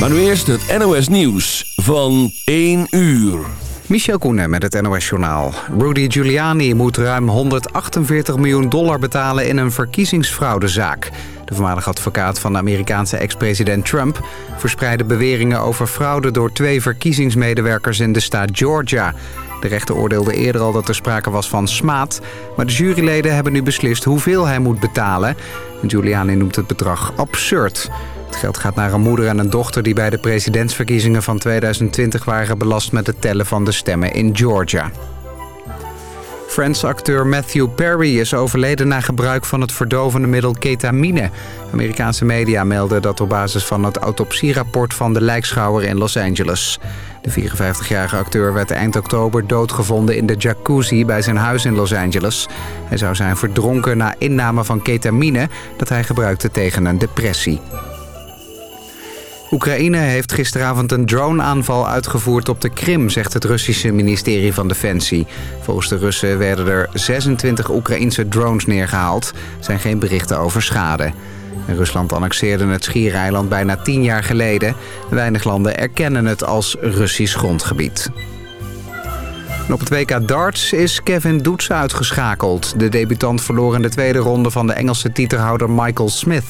Maar nu eerst het NOS Nieuws van 1 uur. Michel Koenen met het NOS-journaal. Rudy Giuliani moet ruim 148 miljoen dollar betalen in een verkiezingsfraudezaak. De voormalige advocaat van de Amerikaanse ex-president Trump... verspreidde beweringen over fraude door twee verkiezingsmedewerkers in de staat Georgia. De rechter oordeelde eerder al dat er sprake was van smaad... maar de juryleden hebben nu beslist hoeveel hij moet betalen. Giuliani noemt het bedrag absurd. Het geld gaat naar een moeder en een dochter die bij de presidentsverkiezingen van 2020 waren belast met het tellen van de stemmen in Georgia. Friends-acteur Matthew Perry is overleden na gebruik van het verdovende middel ketamine. Amerikaanse media melden dat op basis van het autopsierapport van de lijkschouwer in Los Angeles. De 54-jarige acteur werd eind oktober doodgevonden in de jacuzzi bij zijn huis in Los Angeles. Hij zou zijn verdronken na inname van ketamine dat hij gebruikte tegen een depressie. Oekraïne heeft gisteravond een droneaanval uitgevoerd op de Krim, zegt het Russische ministerie van Defensie. Volgens de Russen werden er 26 Oekraïnse drones neergehaald. Er zijn geen berichten over schade. Rusland annexeerde het Schiereiland bijna tien jaar geleden. Weinig landen erkennen het als Russisch grondgebied. op het WK darts is Kevin Doets uitgeschakeld. De debutant verloor in de tweede ronde van de Engelse titelhouder Michael Smith.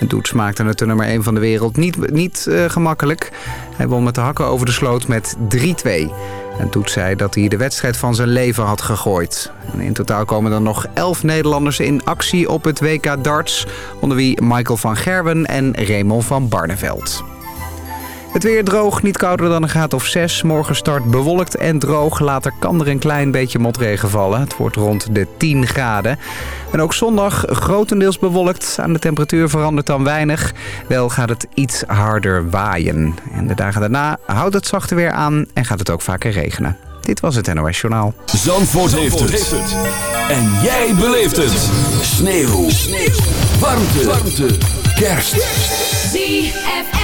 En Doets maakte het de nummer 1 van de wereld niet, niet uh, gemakkelijk. Hij won met de hakken over de sloot met 3-2. En Doets zei dat hij de wedstrijd van zijn leven had gegooid. En in totaal komen er nog 11 Nederlanders in actie op het WK darts... onder wie Michael van Gerwen en Raymond van Barneveld. Het weer droog, niet kouder dan een graad of 6. Morgen start bewolkt en droog. Later kan er een klein beetje motregen vallen. Het wordt rond de 10 graden. En ook zondag grotendeels bewolkt. Aan de temperatuur verandert dan weinig. Wel gaat het iets harder waaien. En de dagen daarna houdt het zachter weer aan en gaat het ook vaker regenen. Dit was het NOS Journaal. Zandvoort, heeft, het. En jij beleeft het. Sneeuw. Sneeuw. Warmte. Warmte. Kerst. ZFM.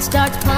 Starts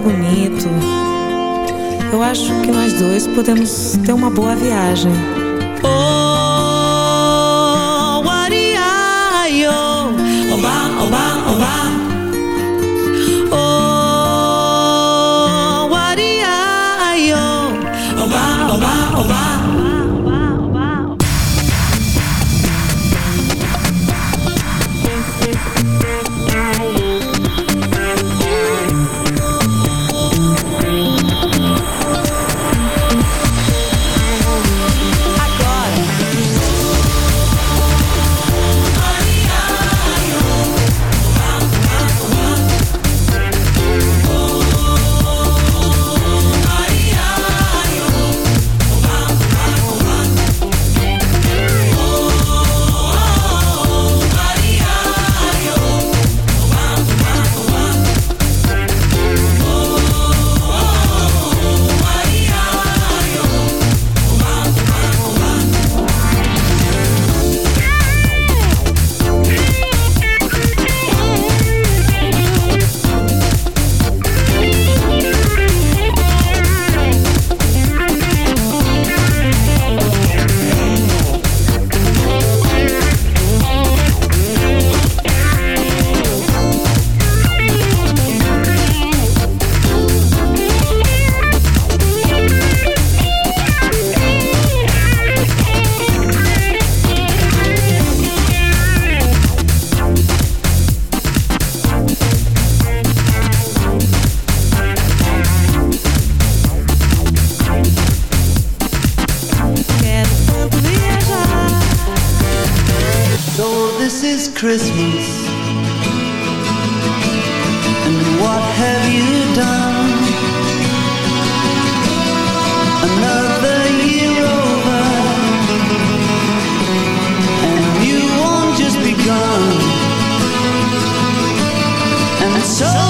Lugar bonito. Eu acho que nós dois podemos ter uma boa viagem. So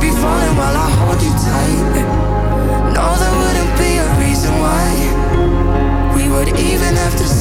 be falling while I hold you tight. No, there wouldn't be a reason why we would even have to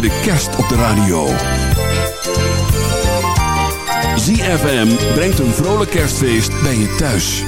de kerst op de radio. ZFM brengt een vrolijk kerstfeest bij je thuis.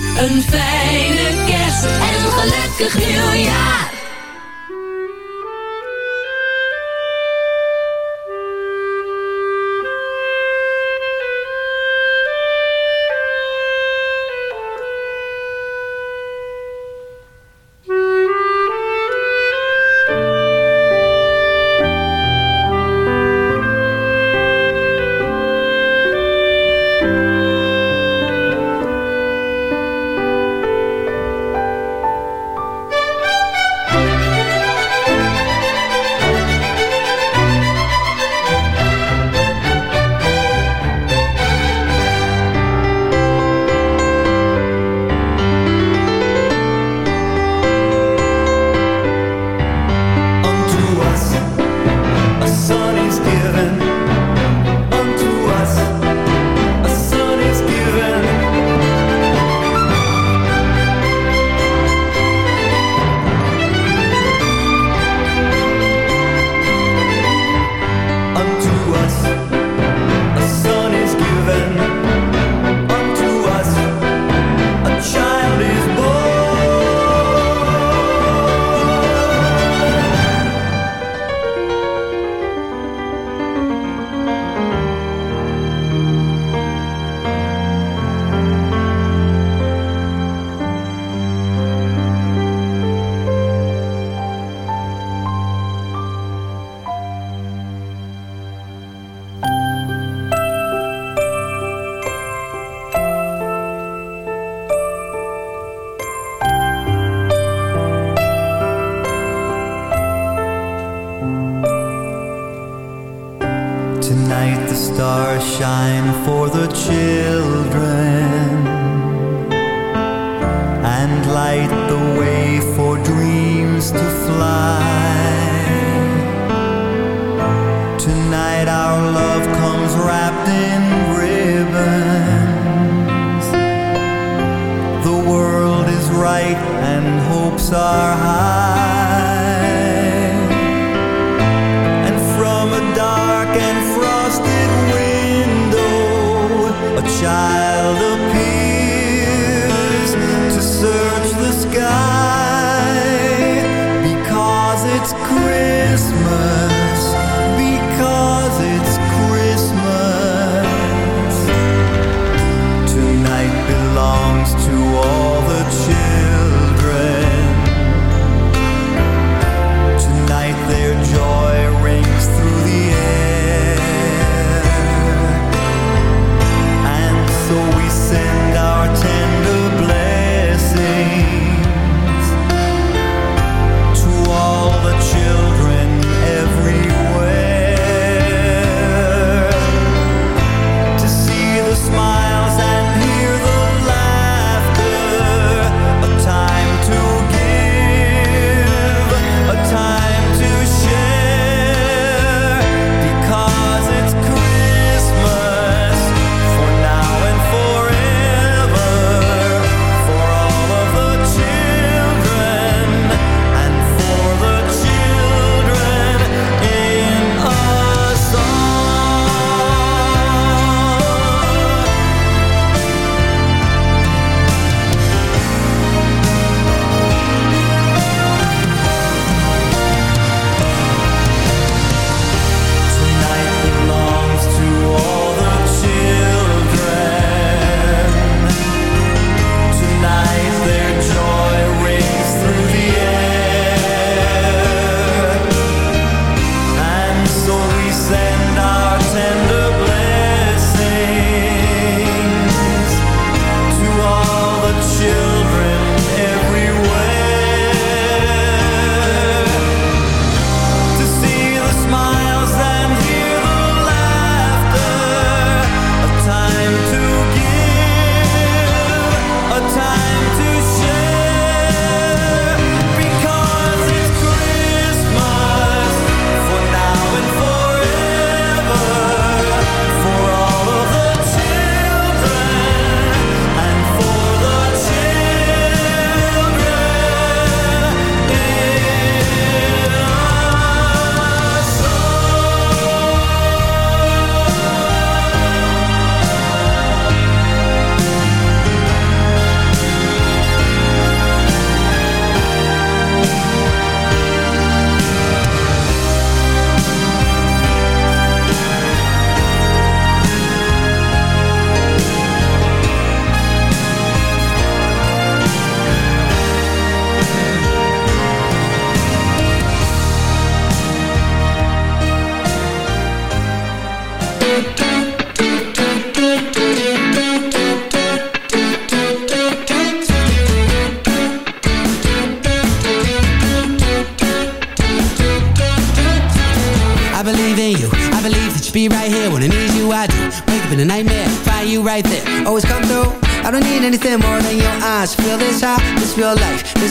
To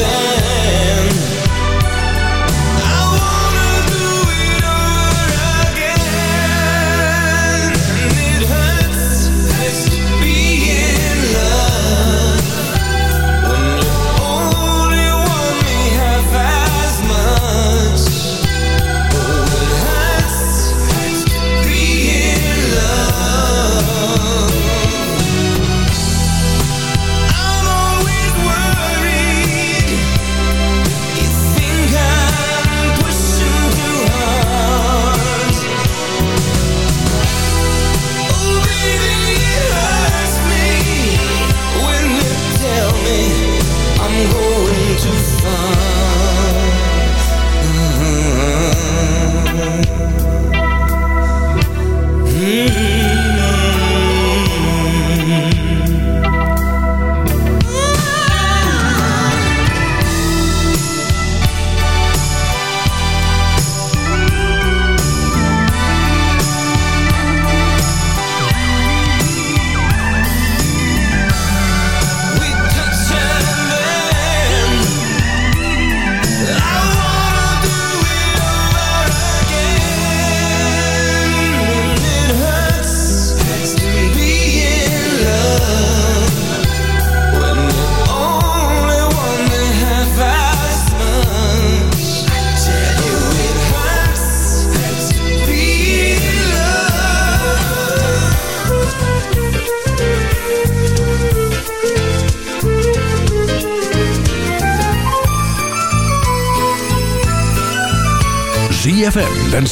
then